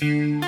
Mm-hmm.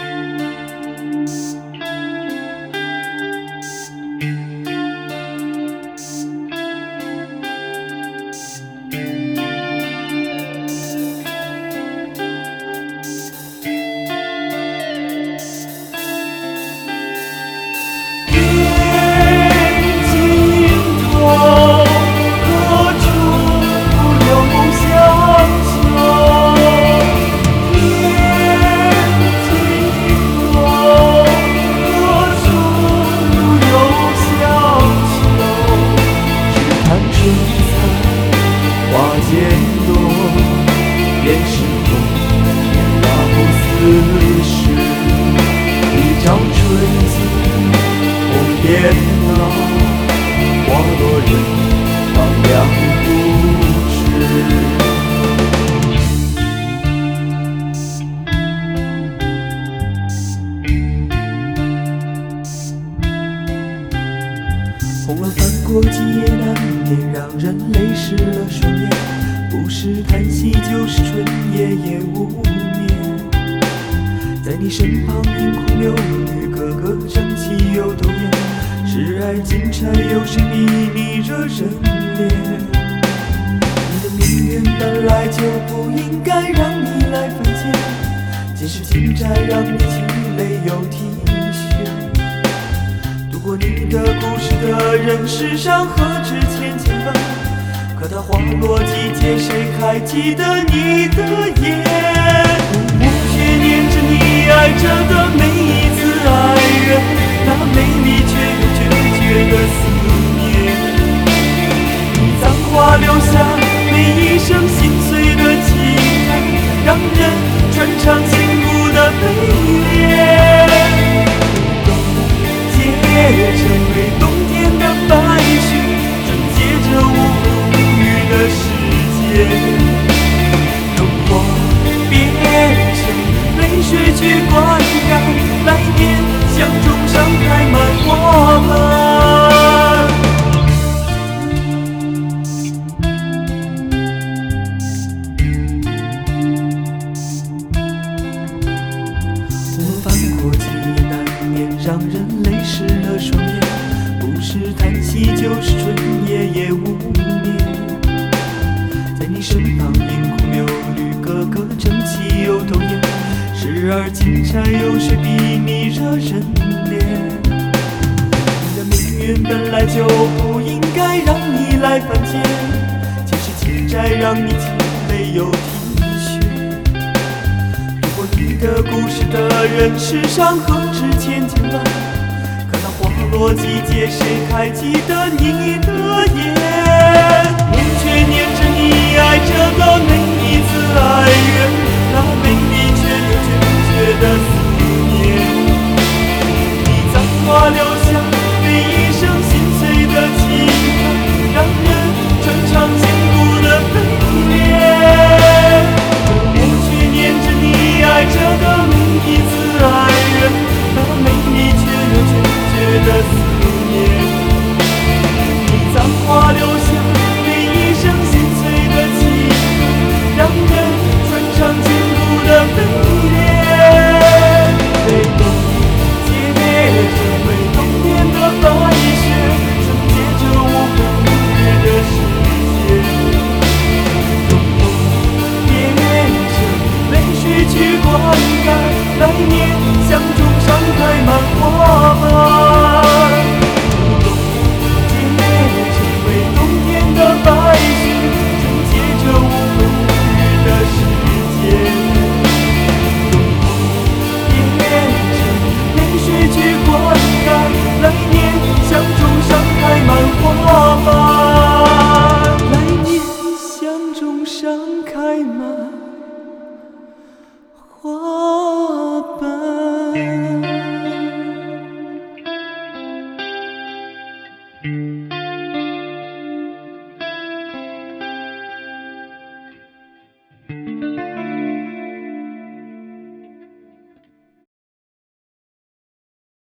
这里是，一江春子红遍了花落人荒凉。红了翻过几页，难免让人泪湿了双眼。不是叹息，就是春夜夜无眠。在你身旁，饮空流绿，个个争气又斗艳。是爱金钗，又是比你惹人怜。你的命运本来就不应该让你来犯贱，既是情债，让你泣泪又啼血。过你的故事的人，世上何止千千万？可它花落季节，谁还记得你的眼？爱着的每一让人泪湿了双眼。不是叹息，就是春夜夜无眠。在你身旁，饮空流绿，个个争气又斗艳。时而金钗，有谁比你惹人怜？你的命运本来就不应该让你来犯贱，前世情债，让你泣泪又啼血。读过你个故事的人，世上何止千千万？可那花落季节，谁还记得你的眼？我却念着你爱着的每一次爱人，那美丽却又决绝的思念。你怎么了 you.